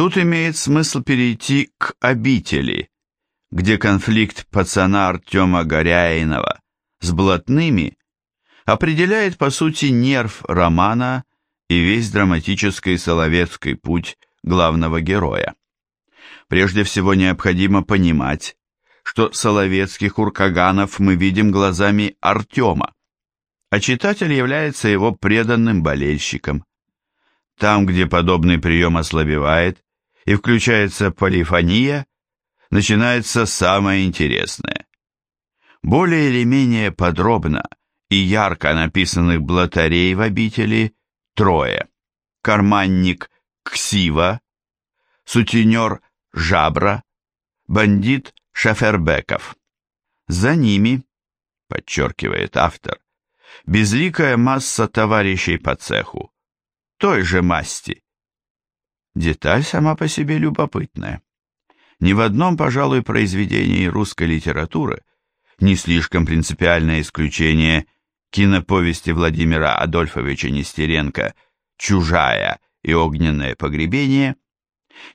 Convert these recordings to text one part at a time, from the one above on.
Тут имеет смысл перейти к обители, где конфликт пацана Артема Горяинова с блатными определяет по сути нерв романа и весь драматический соловецкий путь главного героя. Прежде всего необходимо понимать, что соловецких уркаганов мы видим глазами Артема, а читатель является его преданным болельщиком. Там, где подобный прием ослабевает и включается полифония, начинается самое интересное. Более или менее подробно и ярко написанных блатарей в обители трое. Карманник Ксива, сутенер Жабра, бандит Шафербеков. За ними, подчеркивает автор, безликая масса товарищей по цеху, той же масти. Деталь сама по себе любопытная. Ни в одном, пожалуй, произведении русской литературы не слишком принципиальное исключение киноповести Владимира Адольфовича Нестеренко «Чужая» и «Огненное погребение»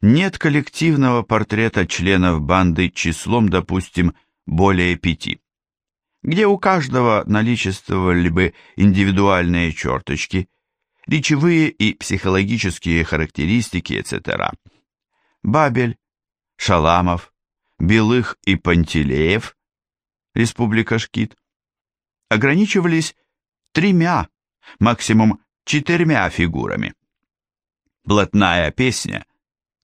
нет коллективного портрета членов банды числом, допустим, более пяти, где у каждого наличествовали бы индивидуальные черточки, речевые и психологические характеристики, etc. Бабель, Шаламов, Белых и Пантелеев, Республика Шкит, ограничивались тремя, максимум четырьмя фигурами. Блатная песня,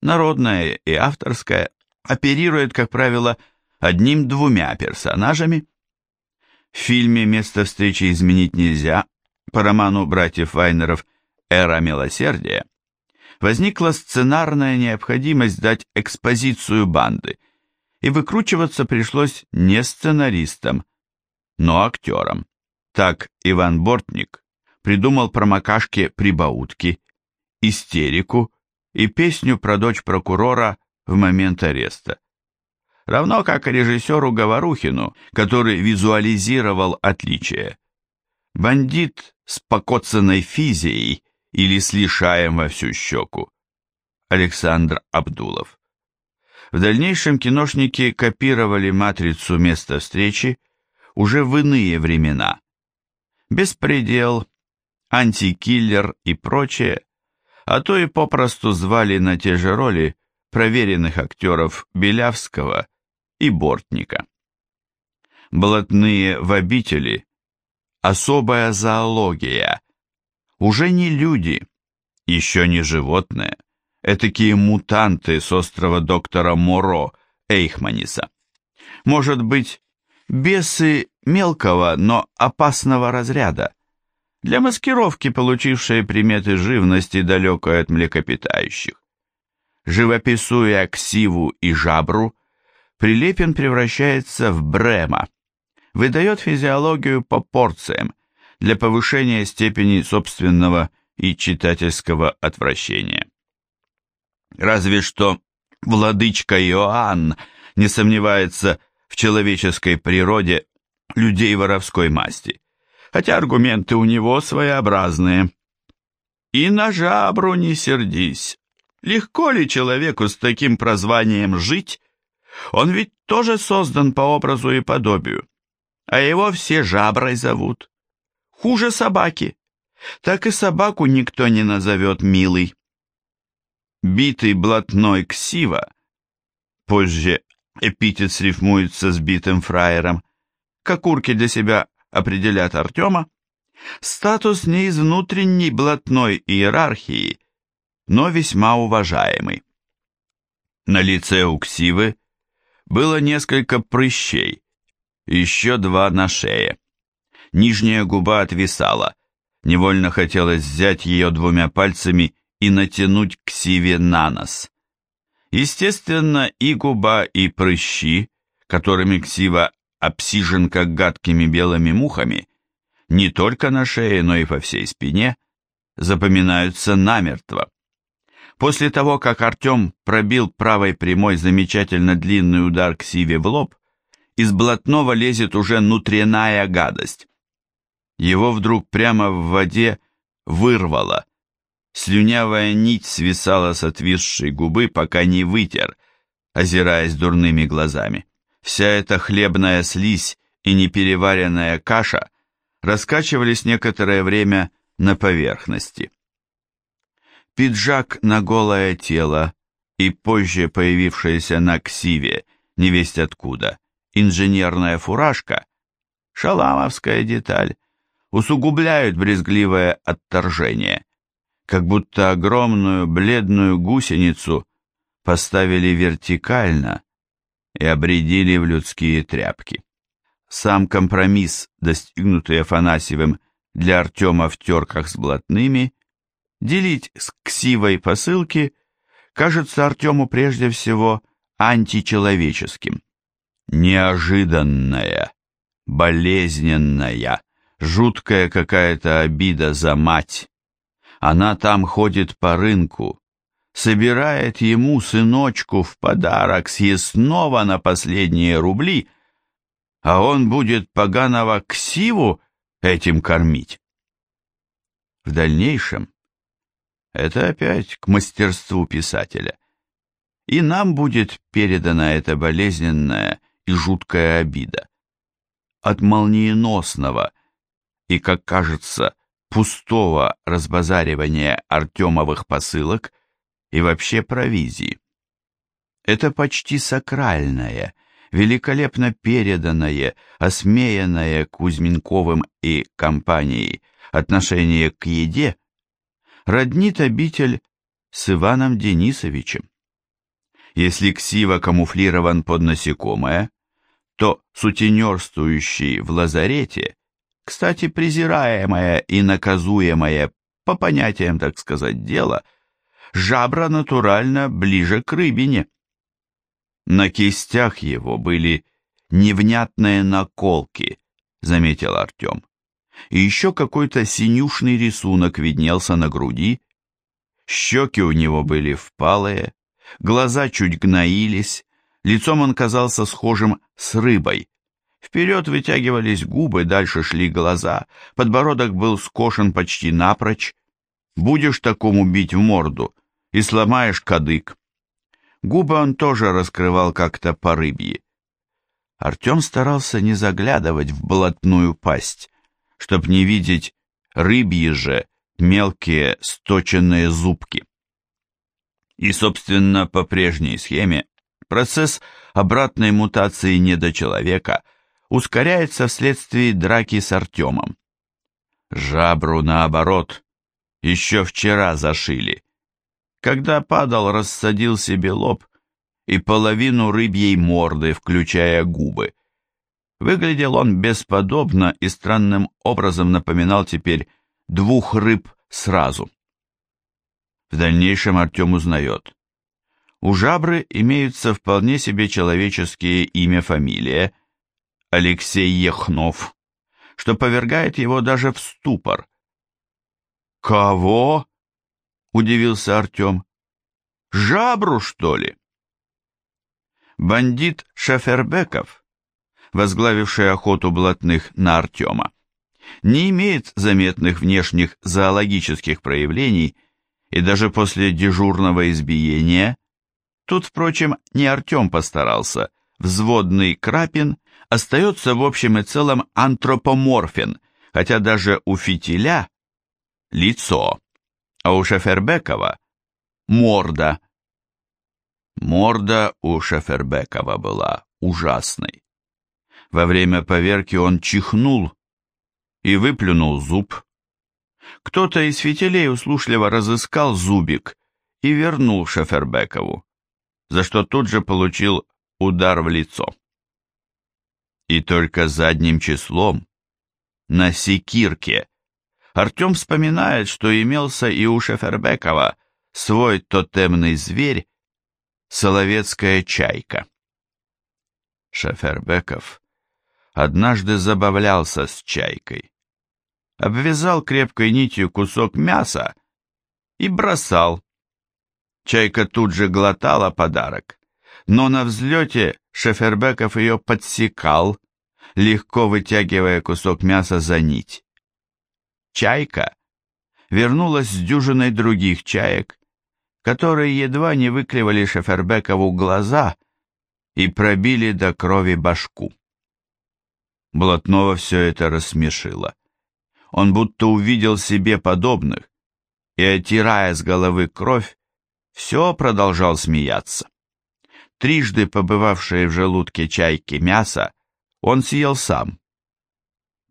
народная и авторская, оперирует, как правило, одним-двумя персонажами. В фильме «Место встречи изменить нельзя» по роману братьев Вайнеров «Эра милосердия» возникла сценарная необходимость дать экспозицию банды, и выкручиваться пришлось не сценаристам, но актерам. Так Иван Бортник придумал промокашке прибаутки, истерику и песню про дочь прокурора в момент ареста. Равно как и режиссеру Говорухину, который визуализировал отличие. Бандит с покоцанной физией или с лишаем во всю щеку. Александр Абдулов. В дальнейшем киношники копировали матрицу места встречи уже в иные времена. Беспредел, антикиллер и прочее, а то и попросту звали на те же роли проверенных актеров Белявского и Бортника. Блатные в обители – особая зоология – уже не люди, еще не животные, этакие мутанты с острова доктора Моро Эйхманиса. Может быть, бесы мелкого, но опасного разряда, для маскировки получившие приметы живности, далекой от млекопитающих. Живописуя ксиву и жабру, Прилепин превращается в брема, выдает физиологию по порциям, для повышения степени собственного и читательского отвращения. Разве что владычка Иоанн не сомневается в человеческой природе людей воровской масти, хотя аргументы у него своеобразные. И на жабру не сердись. Легко ли человеку с таким прозванием жить? Он ведь тоже создан по образу и подобию, а его все жаброй зовут. Хуже собаки. Так и собаку никто не назовет милой. Битый блатной ксива, позже эпитет срифмуется с битым фраером, как урки для себя определят Артема, статус не из внутренней блатной иерархии, но весьма уважаемый. На лице у ксивы было несколько прыщей, еще два на шее. Нижняя губа отвисала. Невольно хотелось взять ее двумя пальцами и натянуть к сиве на нос. Естественно, и губа, и прыщи, которыми ксива обсижен как гадкими белыми мухами, не только на шее, но и по всей спине, запоминаются намертво. После того, как Артем пробил правой прямой замечательно длинный удар к Сиве в лоб, из блатного лезет уже внутренняя гадость его вдруг прямо в воде вырвало. Слюнявая нить свисала с отвисшей губы, пока не вытер, озираясь дурными глазами. Вся эта хлебная слизь и непереваренная каша раскачивались некоторое время на поверхности. Пиджак на голое тело и позже появившаяся на ксиве, невесть откуда, инженерная фуражка, шаламовская деталь, усугубляют брезгливое отторжение, как будто огромную бледную гусеницу поставили вертикально и обредили в людские тряпки. Сам компромисс, достигнутый Афанасьевым для Артема в терках с блатными, делить с ксивой посылки, кажется Артему прежде всего античеловеческим. Неожиданная, болезненная, жуткая какая-то обида за мать. Она там ходит по рынку, собирает ему сыночку в подарок съестного на последние рубли, а он будет поганого ксиву этим кормить. В дальнейшем это опять к мастерству писателя. И нам будет передана эта болезненная и жуткая обида. От молниеносного и, как кажется, пустого разбазаривания Артемовых посылок и вообще провизии. Это почти сакральное, великолепно переданное, осмеянное Кузьминковым и компанией отношение к еде роднит обитель с Иваном Денисовичем. Если ксива камуфлирован под насекомое, то сутенерствующий в лазарете, кстати, презираемое и наказуемое по понятиям, так сказать, дела, жабра натурально ближе к рыбине. На кистях его были невнятные наколки, заметил Артем. И еще какой-то синюшный рисунок виднелся на груди. Щеки у него были впалые, глаза чуть гноились, лицом он казался схожим с рыбой. Вперед вытягивались губы, дальше шли глаза, подбородок был скошен почти напрочь. Будешь такому бить в морду и сломаешь кадык. Губы он тоже раскрывал как-то по рыбье. Артем старался не заглядывать в блатную пасть, чтоб не видеть рыбьи же мелкие сточенные зубки. И, собственно, по прежней схеме процесс обратной мутации недочеловека ускоряется вследствие драки с Артемом. Жабру, наоборот, еще вчера зашили. Когда падал, рассадил себе лоб и половину рыбьей морды, включая губы. Выглядел он бесподобно и странным образом напоминал теперь двух рыб сразу. В дальнейшем Артем узнает. У жабры имеются вполне себе человеческие имя-фамилия Алексей Ехнов, что повергает его даже в ступор. «Кого?» — удивился Артем. «Жабру, что ли?» Бандит Шафербеков, возглавивший охоту блатных на Артема, не имеет заметных внешних зоологических проявлений и даже после дежурного избиения, тут, впрочем, не Артем постарался, взводный Крапин остается в общем и целом антропоморфен, хотя даже у фитиля лицо, а у Шефербекова морда. Морда у Шефербекова была ужасной. Во время поверки он чихнул и выплюнул зуб. Кто-то из фитилей услушливо разыскал зубик и вернул Шефербекову, за что тут же получил удар в лицо. И только задним числом, на секирке, Артем вспоминает, что имелся и у Шефербекова свой тотемный зверь, соловецкая чайка. Шефербеков однажды забавлялся с чайкой обвязал крепкой нитью кусок мяса и бросал. Чайка тут же глотала подарок, но на взлете Шефербеков ее подсекал, легко вытягивая кусок мяса за нить. Чайка вернулась с дюжиной других чаек, которые едва не выклевали Шефербекову глаза и пробили до крови башку. Блатного все это рассмешило. Он будто увидел себе подобных и, оттирая с головы кровь, все продолжал смеяться. Трижды побывавшее в желудке чайки мясо он съел сам.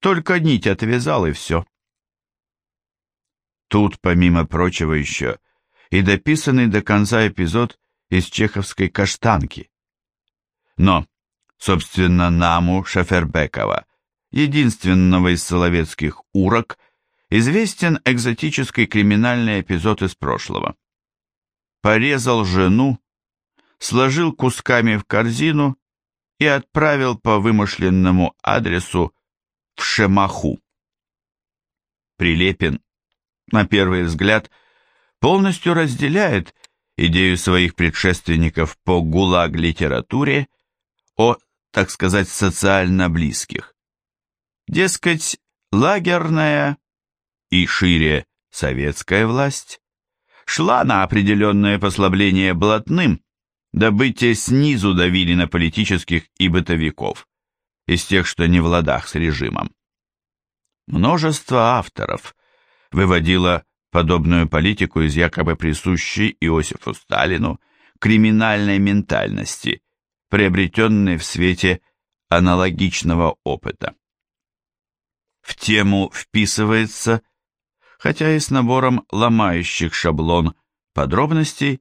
Только нить отвязал и все. Тут, помимо прочего, еще и дописанный до конца эпизод из чеховской «Каштанки». Но, собственно, наму Шафербекова, единственного из соловецких урок, известен экзотический криминальный эпизод из прошлого. Порезал жену, сложил кусками в корзину и отправил по вымышленному адресу в Шемаху. Прилепин на первый взгляд, полностью разделяет идею своих предшественников по гулаг-литературе о, так сказать, социально близких. Дескать, лагерная и шире советская власть шла на определенное послабление блатным, дабы те снизу давили на политических и бытовиков, из тех, что не в ладах с режимом. Множество авторов выводила подобную политику из якобы присущей Иосифу Сталину криминальной ментальности, приобретенной в свете аналогичного опыта. В тему вписывается, хотя и с набором ломающих шаблон подробностей,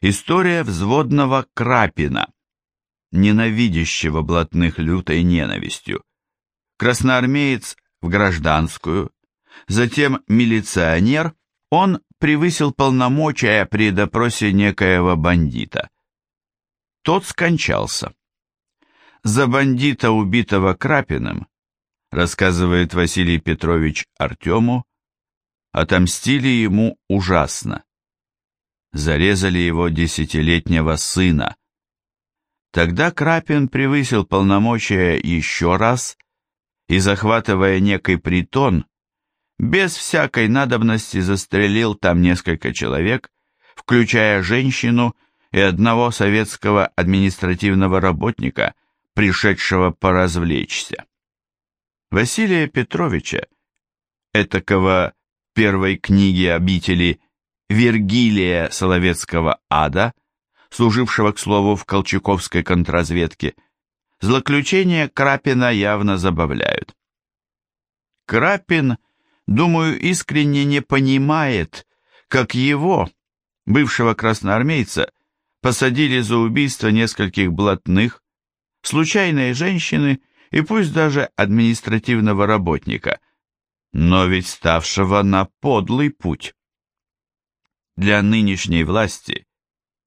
история взводного Крапина, ненавидящего блатных лютой ненавистью. Красноармеец в гражданскую, Затем милиционер, он превысил полномочия при допросе некоего бандита. Тот скончался. За бандита, убитого Крапиным, рассказывает Василий Петрович Артему, отомстили ему ужасно. Зарезали его десятилетнего сына. Тогда Крапин превысил полномочия еще раз и, захватывая некий притон, без всякой надобности застрелил там несколько человек, включая женщину и одного советского административного работника, пришедшего поразвлечься. Василия Петровича, этакого первой книги обители Вергилия Соловецкого ада, служившего, к слову, в колчаковской контрразведке, злоключения Крапина явно забавляют. Крапин – думаю, искренне не понимает, как его, бывшего красноармейца, посадили за убийство нескольких блатных, случайной женщины и пусть даже административного работника, но ведь ставшего на подлый путь. Для нынешней власти,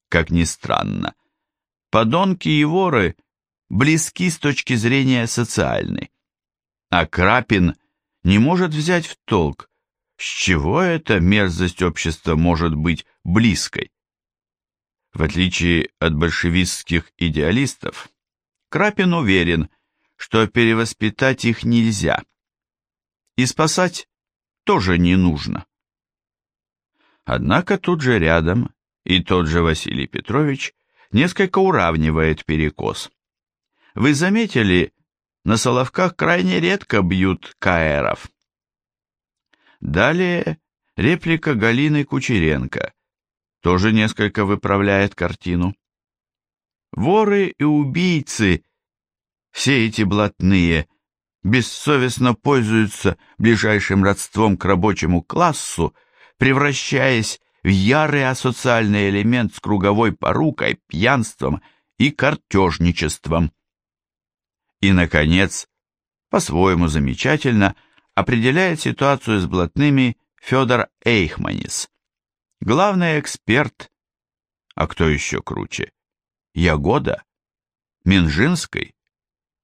как ни странно, подонки и воры близки с точки зрения социальной, а Крапин – не может взять в толк, с чего эта мерзость общества может быть близкой. В отличие от большевистских идеалистов, Крапин уверен, что перевоспитать их нельзя. И спасать тоже не нужно. Однако тут же рядом и тот же Василий Петрович несколько уравнивает перекос. Вы заметили, на Соловках крайне редко бьют каэров. Далее реплика Галины Кучеренко тоже несколько выправляет картину. Воры и убийцы, все эти блатные, бессовестно пользуются ближайшим родством к рабочему классу, превращаясь в ярый асоциальный элемент с круговой порукой, пьянством и картежничеством. И, наконец, по-своему замечательно определяет ситуацию с блатными Федор Эйхманис. Главный эксперт, а кто еще круче? Ягода? Минжинской?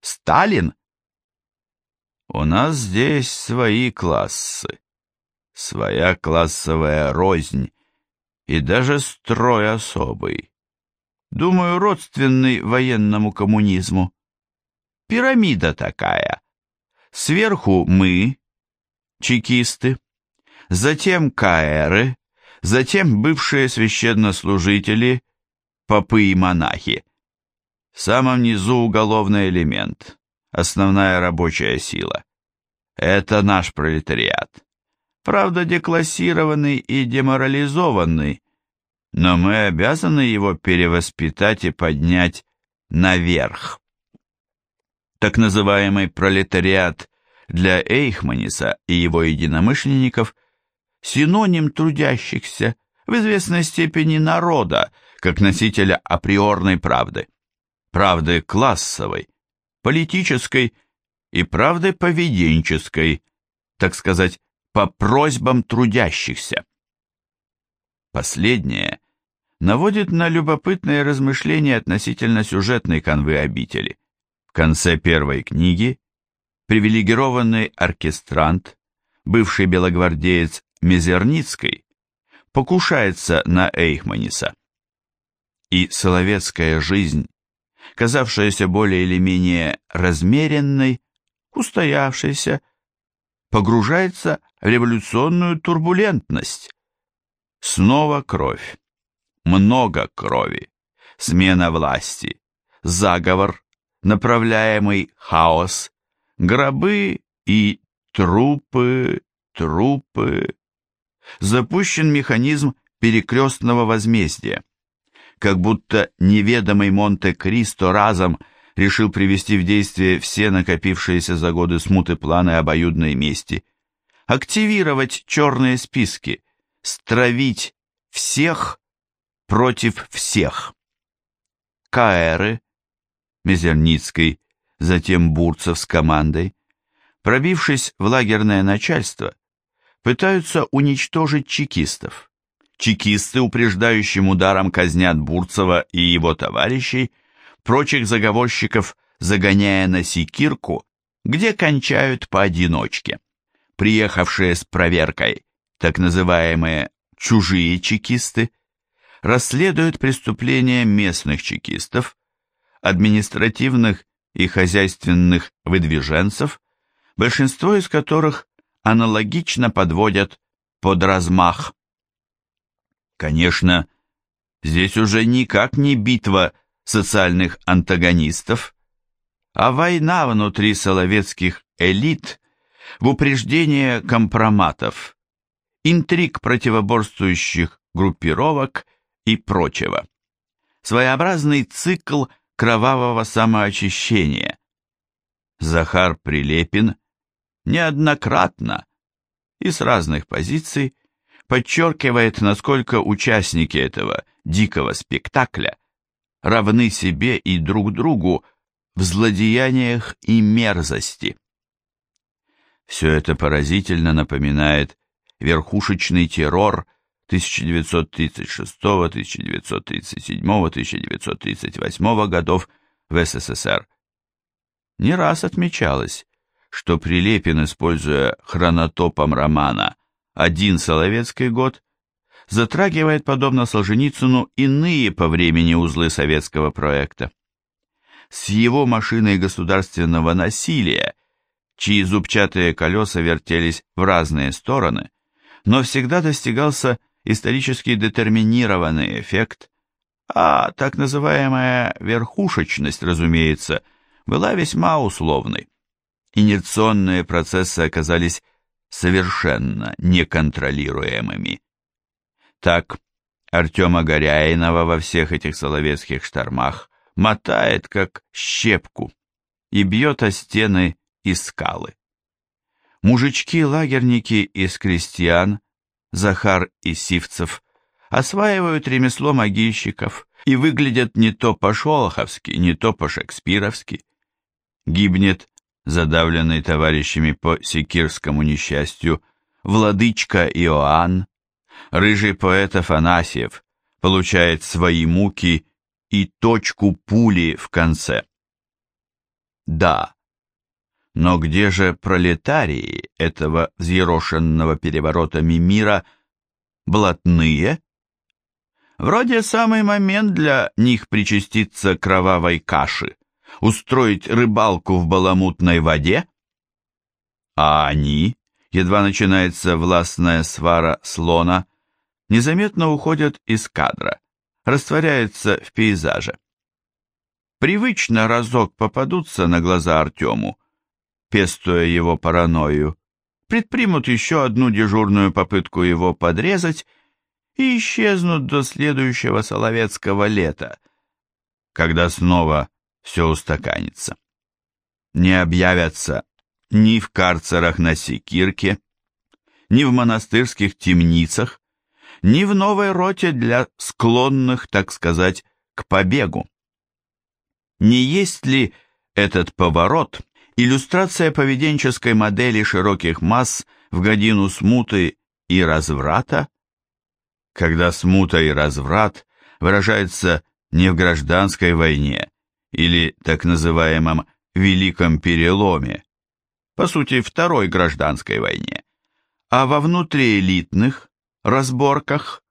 Сталин? У нас здесь свои классы, своя классовая рознь и даже строй особый. Думаю, родственный военному коммунизму пирамида такая. Сверху мы, чекисты, затем каэры, затем бывшие священнослужители, попы и монахи. В самом низу уголовный элемент, основная рабочая сила. Это наш пролетариат. Правда, деклассированный и деморализованный, но мы обязаны его перевоспитать и поднять наверх. Так называемый пролетариат для Эйхманиса и его единомышленников синоним трудящихся, в известной степени народа, как носителя априорной правды, правды классовой, политической и правды поведенческой, так сказать, по просьбам трудящихся. Последнее наводит на любопытные размышления относительно сюжетной канвы обители. В конце первой книги привилегированный оркестрант, бывший белогвардеец Мизерницкой, покушается на Эйхманиса. И соловецкая жизнь, казавшаяся более или менее размеренной, устоявшейся, погружается в революционную турбулентность. Снова кровь много крови, смена власти, заговор, направляемый хаос, гробы и трупы, трупы. Запущен механизм перекрестного возмездия. Как будто неведомый Монте-Кристо разом решил привести в действие все накопившиеся за годы смуты планы обоюдной мести, активировать черные списки, стравить всех против всех. Каэры, Мизерницкой, затем Бурцев с командой, пробившись в лагерное начальство, пытаются уничтожить чекистов. Чекисты упреждающим ударом казнят Бурцева и его товарищей, прочих заговорщиков загоняя на секирку, где кончают поодиночке. Приехавшие с проверкой, так называемые «чужие чекисты», расследует преступления местных чекистов, административных и хозяйственных выдвиженцев, большинство из которых аналогично подводят под размах. Конечно, здесь уже никак не битва социальных антагонистов, а война внутри соловецких элит в упреждение компроматов, интриг противоборствующих группировок и прочего. Своеобразный цикл кровавого самоочищения. Захар Прилепин неоднократно и с разных позиций подчеркивает, насколько участники этого дикого спектакля равны себе и друг другу в злодеяниях и мерзости. Все это поразительно напоминает верхушечный террор 1936, 1937, 1938 годов в СССР. Не раз отмечалось, что Прилепин, используя хронотопом романа «Один Соловецкий год», затрагивает, подобно Солженицыну, иные по времени узлы советского проекта. С его машиной государственного насилия, чьи зубчатые колеса вертелись в разные стороны, но всегда достигался исторически детерминированный эффект, а так называемая верхушечность, разумеется, была весьма условной. Инерционные процессы оказались совершенно неконтролируемыми. Так, Артема Горяинова во всех этих соловецких штормах мотает, как щепку, и бьет о стены и скалы. Мужички-лагерники из крестьян Захар и Сивцев осваивают ремесло могильщиков и выглядят не то по-шолоховски, не то по-шекспировски. Гибнет, задавленный товарищами по секирскому несчастью, владычка Иоанн, рыжий поэт Афанасьев получает свои муки и точку пули в конце. Да, но где же пролетарии этого взъерошенного переворотами мира блатные? Вроде самый момент для них причаститься кровавой каши, устроить рыбалку в баламутной воде. А они, едва начинается властная свара слона, незаметно уходят из кадра, растворяются в пейзаже. Привычно разок попадутся на глаза Артему, пестуя его паранойю, предпримут еще одну дежурную попытку его подрезать и исчезнут до следующего соловецкого лета, когда снова все устаканится. Не объявятся ни в карцерах на Секирке, ни в монастырских темницах, ни в новой роте для склонных, так сказать, к побегу. Не есть ли этот поворот иллюстрация поведенческой модели широких масс в годину смуты и разврата? Когда смута и разврат выражаются не в гражданской войне или так называемом Великом Переломе, по сути, второй гражданской войне, а во внутриэлитных разборках.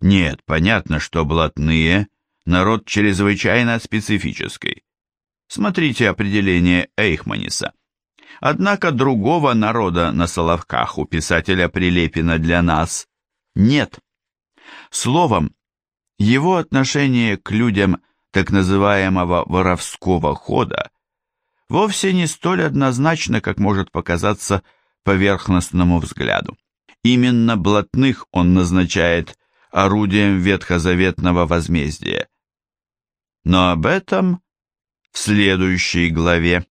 Нет, понятно, что блатные – народ чрезвычайно специфический. Смотрите определение Эйхманиса. Однако другого народа на Соловках у писателя Прилепина для нас нет. Словом, его отношение к людям так называемого воровского хода вовсе не столь однозначно, как может показаться поверхностному взгляду. Именно блатных он назначает орудием ветхозаветного возмездия. Но об этом в следующей главе.